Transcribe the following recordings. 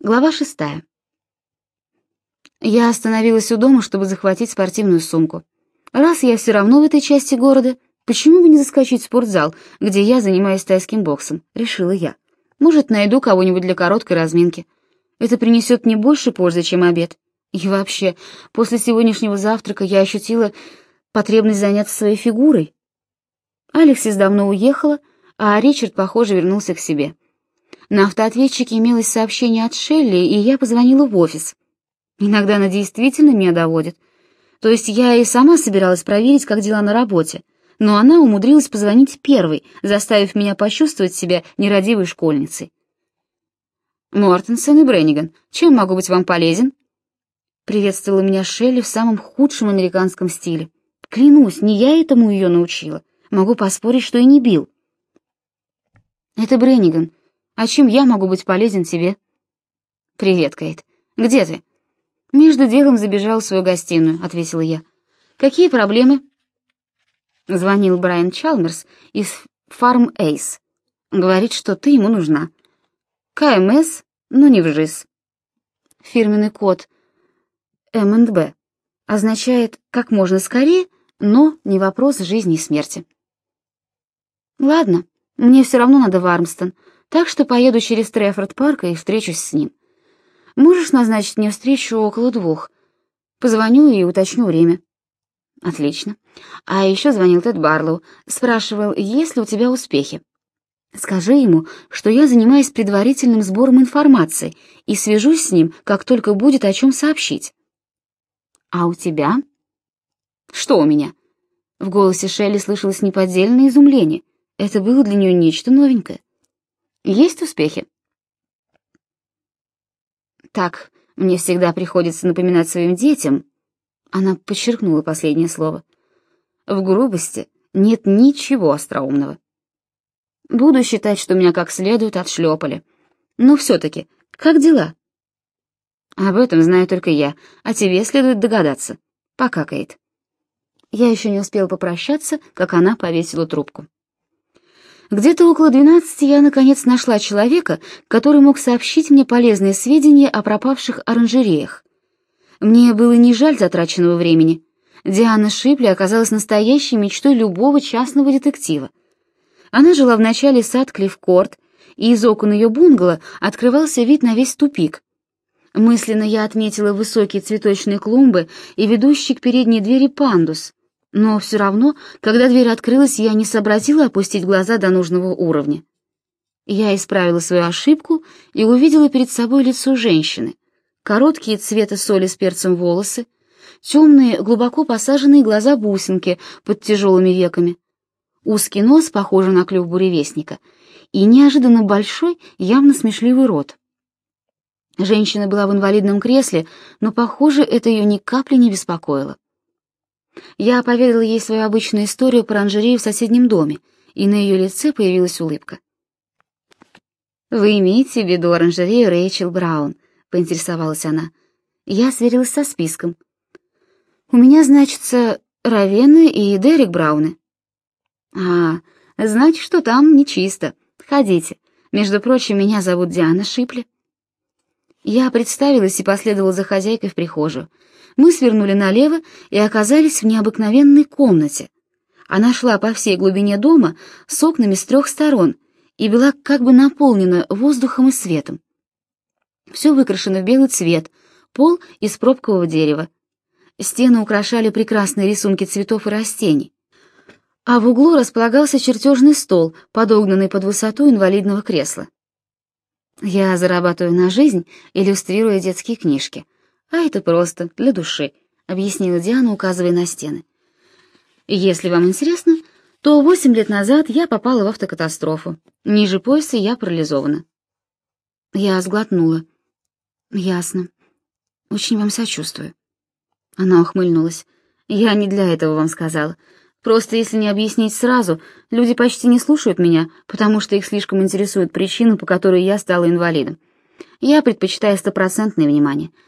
Глава шестая. Я остановилась у дома, чтобы захватить спортивную сумку. Раз я все равно в этой части города, почему бы не заскочить в спортзал, где я занимаюсь тайским боксом, решила я. Может, найду кого-нибудь для короткой разминки. Это принесет мне больше пользы, чем обед. И вообще, после сегодняшнего завтрака я ощутила потребность заняться своей фигурой. Алексис давно уехала, а Ричард, похоже, вернулся к себе. На автоответчике имелось сообщение от Шелли, и я позвонила в офис. Иногда она действительно меня доводит. То есть я и сама собиралась проверить, как дела на работе, но она умудрилась позвонить первой, заставив меня почувствовать себя нерадивой школьницей. «Мортенсон и Бренниган, чем могу быть вам полезен?» Приветствовала меня Шелли в самом худшем американском стиле. Клянусь, не я этому ее научила. Могу поспорить, что и не бил. «Это Бренниган», а чем я могу быть полезен тебе?» «Привет, Кейт. Где ты?» «Между делом забежал в свою гостиную», — ответила я. «Какие проблемы?» Звонил Брайан Чалмерс из Farm Ace. Говорит, что ты ему нужна. КМС, но не в ЖИС. Фирменный код МНБ означает «как можно скорее», но не вопрос жизни и смерти. «Ладно, мне все равно надо в Армстон», так что поеду через Трефорд-парк и встречусь с ним. Можешь назначить мне встречу около двух? Позвоню и уточню время. Отлично. А еще звонил Тед Барлоу, спрашивал, есть ли у тебя успехи. Скажи ему, что я занимаюсь предварительным сбором информации и свяжусь с ним, как только будет о чем сообщить. А у тебя? Что у меня? В голосе Шелли слышалось неподдельное изумление. Это было для нее нечто новенькое. Есть успехи? Так, мне всегда приходится напоминать своим детям. Она подчеркнула последнее слово. В грубости нет ничего остроумного. Буду считать, что меня как следует отшлепали. Но все-таки, как дела? Об этом знаю только я, а тебе следует догадаться. Пока, Кейт. Я еще не успел попрощаться, как она повесила трубку. Где-то около двенадцати я, наконец, нашла человека, который мог сообщить мне полезные сведения о пропавших оранжереях. Мне было не жаль затраченного времени. Диана Шипли оказалась настоящей мечтой любого частного детектива. Она жила в начале сад Клиффкорт, и из окон ее бунгало открывался вид на весь тупик. Мысленно я отметила высокие цветочные клумбы и ведущий к передней двери пандус, но все равно, когда дверь открылась, я не сообразила опустить глаза до нужного уровня. Я исправила свою ошибку и увидела перед собой лицо женщины. Короткие цвета соли с перцем волосы, темные, глубоко посаженные глаза-бусинки под тяжелыми веками, узкий нос, похожий на клюв буревестника, и неожиданно большой, явно смешливый рот. Женщина была в инвалидном кресле, но, похоже, это ее ни капли не беспокоило. Я поведала ей свою обычную историю про оранжерею в соседнем доме, и на ее лице появилась улыбка. «Вы имеете в виду оранжерею Рэйчел Браун?» — поинтересовалась она. Я сверилась со списком. «У меня, значится, Равены и Дерек Брауны». «А, значит, что там нечисто. Ходите. Между прочим, меня зовут Диана Шипли». Я представилась и последовала за хозяйкой в прихожую. Мы свернули налево и оказались в необыкновенной комнате. Она шла по всей глубине дома с окнами с трех сторон и была как бы наполнена воздухом и светом. Все выкрашено в белый цвет, пол из пробкового дерева. Стены украшали прекрасные рисунки цветов и растений. А в углу располагался чертежный стол, подогнанный под высоту инвалидного кресла. Я зарабатываю на жизнь, иллюстрируя детские книжки — а это просто для души, объяснила Диана, указывая на стены. Если вам интересно, то восемь лет назад я попала в автокатастрофу. Ниже пояса я парализована. Я сглотнула. Ясно. Очень вам сочувствую. Она ухмыльнулась. Я не для этого вам сказала. Просто если не объяснить сразу, люди почти не слушают меня, потому что их слишком интересует причина, по которой я стала инвалидом. Я предпочитаю стопроцентное внимание —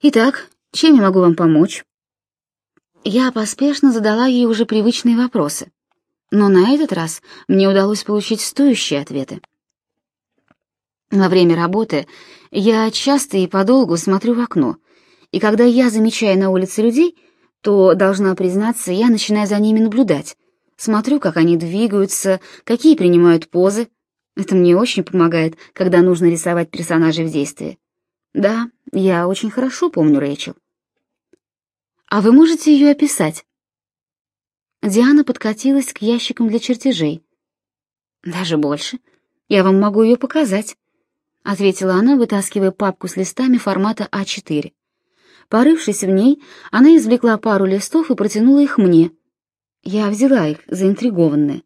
Итак, чем я могу вам помочь? Я поспешно задала ей уже привычные вопросы, но на этот раз мне удалось получить стоящие ответы. Во время работы я часто и подолгу смотрю в окно, и когда я замечаю на улице людей, то, должна признаться, я начинаю за ними наблюдать. Смотрю, как они двигаются, какие принимают позы. Это мне очень помогает, когда нужно рисовать персонажей в действии. Да, я очень хорошо помню Рэйчел. А вы можете ее описать? Диана подкатилась к ящикам для чертежей. Даже больше. Я вам могу ее показать, ответила она, вытаскивая папку с листами формата А4. Порывшись в ней, она извлекла пару листов и протянула их мне. Я взяла их, заинтригованная.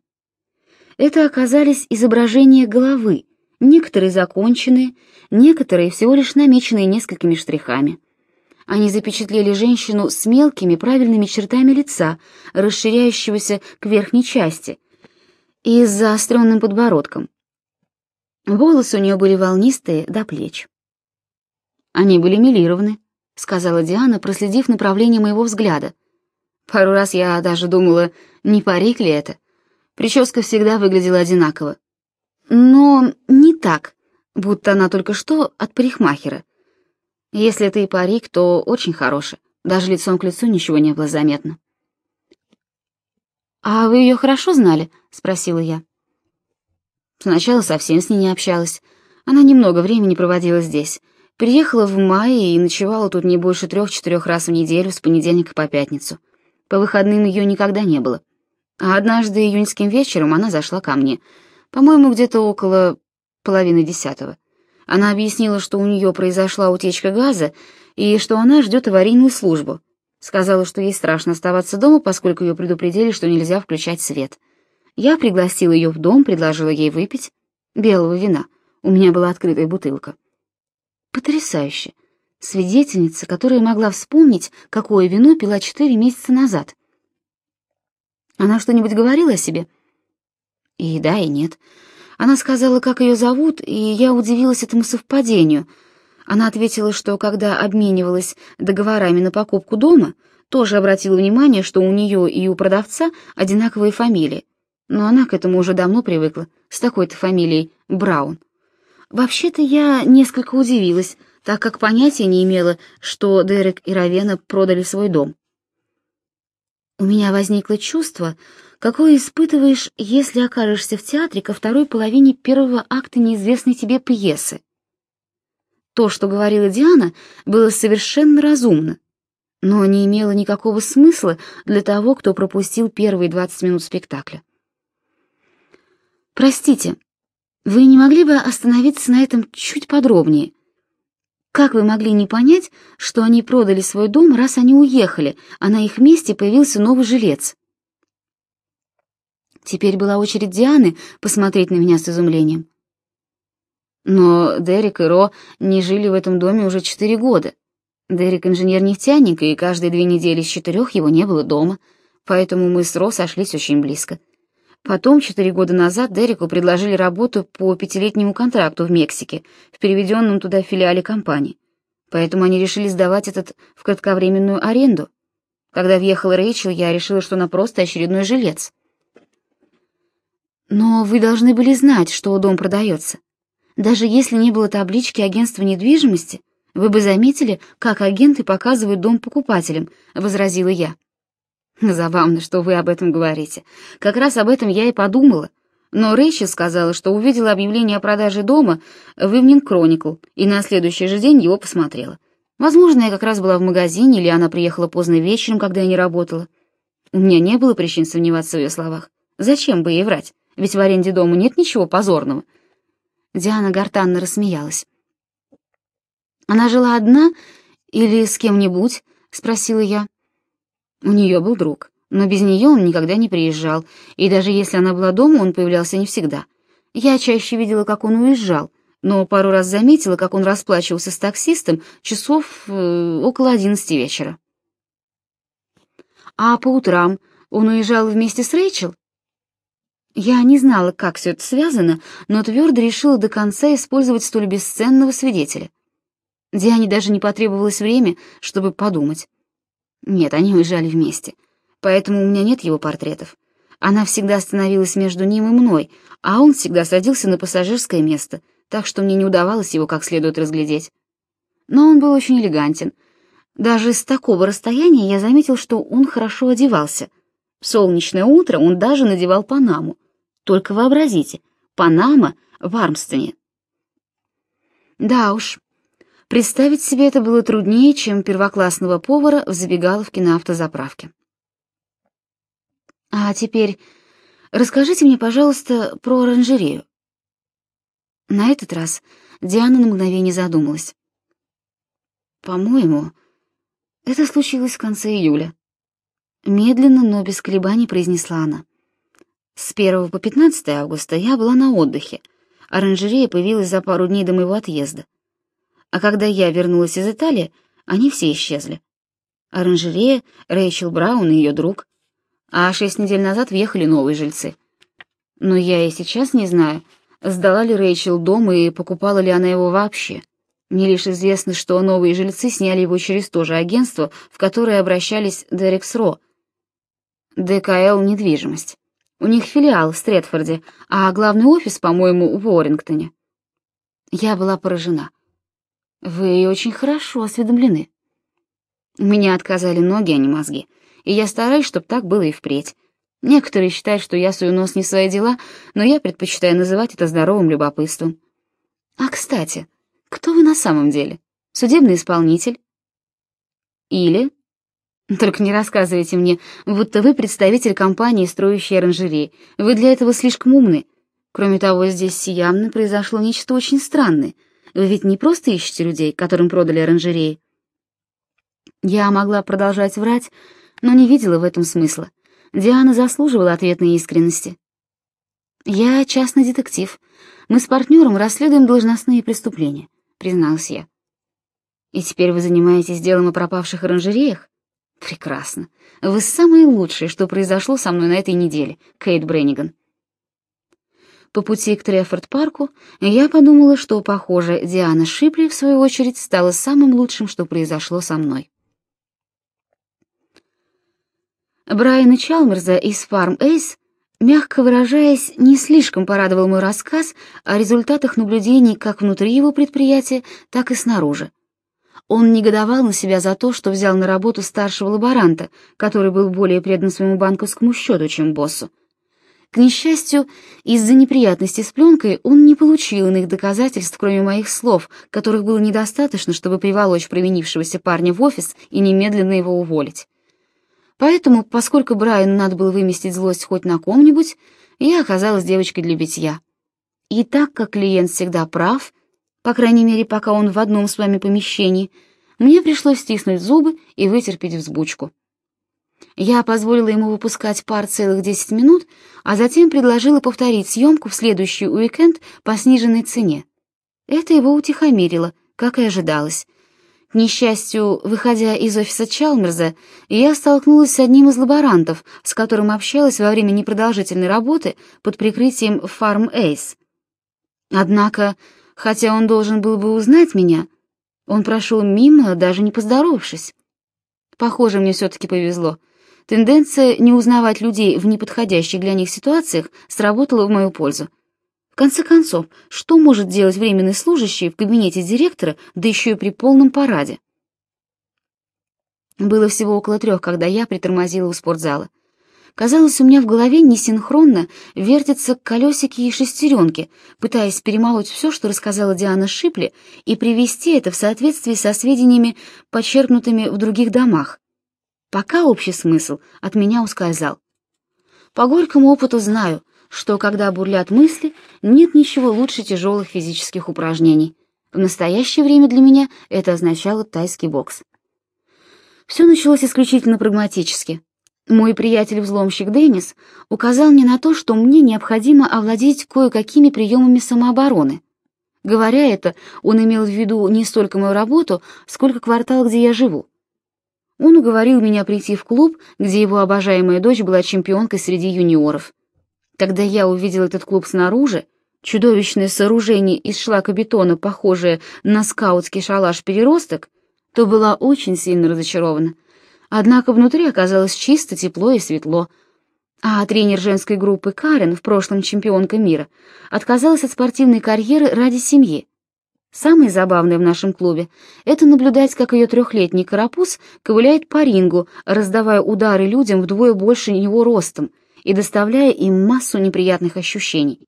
Это оказались изображения головы, некоторые законченные, некоторые всего лишь намеченные несколькими штрихами. Они запечатлели женщину с мелкими правильными чертами лица, расширяющегося к верхней части, и с заостренным подбородком. Волосы у нее были волнистые до плеч. Они были милированы, — сказала Диана, проследив направление моего взгляда. Пару раз я даже думала, не парик ли это. Прическа всегда выглядела одинаково. Но не так, будто она только что от парикмахера. Если это и парик, то очень хороший. Даже лицом к лицу ничего не было заметно. «А вы ее хорошо знали?» — спросила я. Сначала совсем с ней не общалась. Она немного времени проводила здесь. Приехала в мае и ночевала тут не больше трех-четырех раз в неделю с понедельника по пятницу. По выходным ее никогда не было. А однажды июньским вечером она зашла ко мне. По-моему, где-то около половины десятого. Она объяснила, что у нее произошла утечка газа и что она ждет аварийную службу. Сказала, что ей страшно оставаться дома, поскольку ее предупредили, что нельзя включать свет. Я пригласила ее в дом, предложила ей выпить белого вина. У меня была открытая бутылка. Потрясающе. Свидетельница, которая могла вспомнить, какое вино пила четыре месяца назад. Она что-нибудь говорила о себе? И да, и нет. Она сказала, как ее зовут, и я удивилась этому совпадению. Она ответила, что когда обменивалась договорами на покупку дома, тоже обратила внимание, что у нее и у продавца одинаковые фамилии. Но она к этому уже давно привыкла, с такой-то фамилией Браун. Вообще-то я несколько удивилась, так как понятия не имела, что Дерек и Равена продали свой дом. У меня возникло чувство, какое испытываешь, если окажешься в театре ко второй половине первого акта неизвестной тебе пьесы. То, что говорила Диана, было совершенно разумно, но не имело никакого смысла для того, кто пропустил первые 20 минут спектакля. «Простите», вы не могли бы остановиться на этом чуть подробнее? Как вы могли не понять, что они продали свой дом, раз они уехали, а на их месте появился новый жилец? Теперь была очередь Дианы посмотреть на меня с изумлением. Но Дерек и Ро не жили в этом доме уже четыре года. Дерек инженер-нефтяник, и каждые две недели с четырех его не было дома, поэтому мы с Ро сошлись очень близко. Потом, четыре года назад, Дереку предложили работу по пятилетнему контракту в Мексике, в переведенном туда филиале компании. Поэтому они решили сдавать этот в кратковременную аренду. Когда въехала Рэйчел, я решила, что она просто очередной жилец. Но вы должны были знать, что дом продается. Даже если не было таблички агентства недвижимости, вы бы заметили, как агенты показывают дом покупателям, — возразила я. Забавно, что вы об этом говорите. Как раз об этом я и подумала. Но Рэйчел сказала, что увидела объявление о продаже дома в Evening Chronicle и на следующий же день его посмотрела. Возможно, я как раз была в магазине, или она приехала поздно вечером, когда я не работала. У меня не было причин сомневаться в ее словах. Зачем бы ей врать? Ведь в аренде дома нет ничего позорного. Диана гортанно рассмеялась. «Она жила одна или с кем-нибудь?» — спросила я. У нее был друг, но без нее он никогда не приезжал, и даже если она была дома, он появлялся не всегда. Я чаще видела, как он уезжал, но пару раз заметила, как он расплачивался с таксистом часов э, около одиннадцати вечера. А по утрам он уезжал вместе с Рэйчел? Я не знала, как все это связано, но твердо решила до конца использовать столь бесценного свидетеля. Диане даже не потребовалось время, чтобы подумать. Нет, они уезжали вместе. Поэтому у меня нет его портретов. Она всегда становилась между ним и мной, а он всегда садился на пассажирское место, так что мне не удавалось его как следует разглядеть. Но он был очень элегантен. Даже с такого расстояния я заметил, что он хорошо одевался. В солнечное утро он даже надевал панаму. Только вообразите, панама в Армстоне. Да уж, представить себе это было труднее, чем первоклассного повара в забегаловке на автозаправке. А теперь расскажите мне, пожалуйста, про оранжерею. На этот раз Диана на мгновение задумалась. По-моему, это случилось в конце июля. Медленно, но без колебаний произнесла она. С 1 по 15 августа я была на отдыхе. Оранжерея появилась за пару дней до моего отъезда. А когда я вернулась из Италии, они все исчезли. Оранжерея, Рэйчел Браун и ее друг. А шесть недель назад въехали новые жильцы. Но я и сейчас не знаю, сдала ли Рэйчел дом и покупала ли она его вообще. Мне лишь известно, что новые жильцы сняли его через то же агентство, в которое обращались Дерекс Ро. ДКЛ «Недвижимость». У них филиал в Стретфорде, а главный офис, по-моему, в Уоррингтоне. Я была поражена. Вы очень хорошо осведомлены. У меня отказали ноги, а не мозги, и я стараюсь, чтобы так было и впредь. Некоторые считают, что я сую нос не в свои дела, но я предпочитаю называть это здоровым любопытством. А, кстати, кто вы на самом деле? Судебный исполнитель? Или... Только не рассказывайте мне, будто вы представитель компании, строящей оранжереи. Вы для этого слишком умны. Кроме того, здесь явно произошло нечто очень странное. Вы ведь не просто ищете людей, которым продали оранжереи. Я могла продолжать врать, но не видела в этом смысла. Диана заслуживала ответной искренности. «Я частный детектив. Мы с партнером расследуем должностные преступления», — призналась я. «И теперь вы занимаетесь делом о пропавших оранжереях?» «Прекрасно. Вы самые лучшие, что произошло со мной на этой неделе, Кейт Бренниган». По пути к Трефорд-парку я подумала, что, похоже, Диана Шипли, в свою очередь, стала самым лучшим, что произошло со мной. Брайана Чалмерза из Farm Ace, мягко выражаясь, не слишком порадовал мой рассказ о результатах наблюдений как внутри его предприятия, так и снаружи. Он негодовал на себя за то, что взял на работу старшего лаборанта, который был более предан своему банковскому счету, чем боссу. К несчастью, из-за неприятностей с пленкой он не получил иных доказательств, кроме моих слов, которых было недостаточно, чтобы приволочь провинившегося парня в офис и немедленно его уволить. Поэтому, поскольку Брайану надо было выместить злость хоть на ком-нибудь, я оказалась девочкой для битья. И так как клиент всегда прав, по крайней мере, пока он в одном с вами помещении, мне пришлось стиснуть зубы и вытерпеть взбучку. Я позволила ему выпускать пар целых 10 минут, а затем предложила повторить съемку в следующий уикенд по сниженной цене. Это его утихомирило, как и ожидалось, к несчастью, выходя из офиса Чалмерза, я столкнулась с одним из лаборантов, с которым общалась во время непродолжительной работы под прикрытием Farm Ace. Однако, хотя он должен был бы узнать меня, он прошел мимо, даже не поздоровавшись. Похоже, мне все-таки повезло. Тенденция не узнавать людей в неподходящих для них ситуациях сработала в мою пользу. В конце концов, что может делать временный служащий в кабинете директора, да еще и при полном параде? Было всего около трех, когда я притормозила у спортзала. Казалось, у меня в голове несинхронно вертятся колесики и шестеренки, пытаясь перемолоть все, что рассказала Диана Шипли, и привести это в соответствии со сведениями, подчеркнутыми в других домах. Пока общий смысл от меня ускользал. По горькому опыту знаю, что когда бурлят мысли, нет ничего лучше тяжелых физических упражнений. В настоящее время для меня это означало тайский бокс. Все началось исключительно прагматически. Мой приятель-взломщик Деннис указал мне на то, что мне необходимо овладеть кое-какими приемами самообороны. Говоря это, он имел в виду не столько мою работу, сколько квартал, где я живу. Он уговорил меня прийти в клуб, где его обожаемая дочь была чемпионкой среди юниоров. Когда я увидел этот клуб снаружи, чудовищное сооружение из шлакобетона, похожее на скаутский шалаш-переросток, то была очень сильно разочарована. Однако внутри оказалось чисто, тепло и светло. А тренер женской группы Карен, в прошлом чемпионка мира, отказалась от спортивной карьеры ради семьи. Самое забавное в нашем клубе — это наблюдать, как ее трехлетний карапуз ковыляет по рингу, раздавая удары людям вдвое больше него ростом и доставляя им массу неприятных ощущений.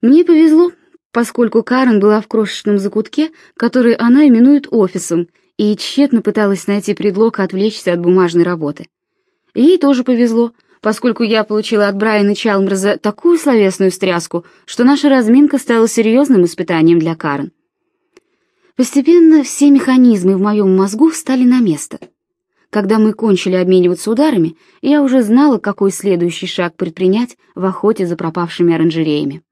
Мне повезло, поскольку Карен была в крошечном закутке, который она именует офисом, и тщетно пыталась найти предлог отвлечься от бумажной работы. Ей тоже повезло, поскольку я получила от Брайана Чалмерза такую словесную стряску, что наша разминка стала серьезным испытанием для Карен. Постепенно все механизмы в моем мозгу встали на место. Когда мы кончили обмениваться ударами, я уже знала, какой следующий шаг предпринять в охоте за пропавшими оранжереями.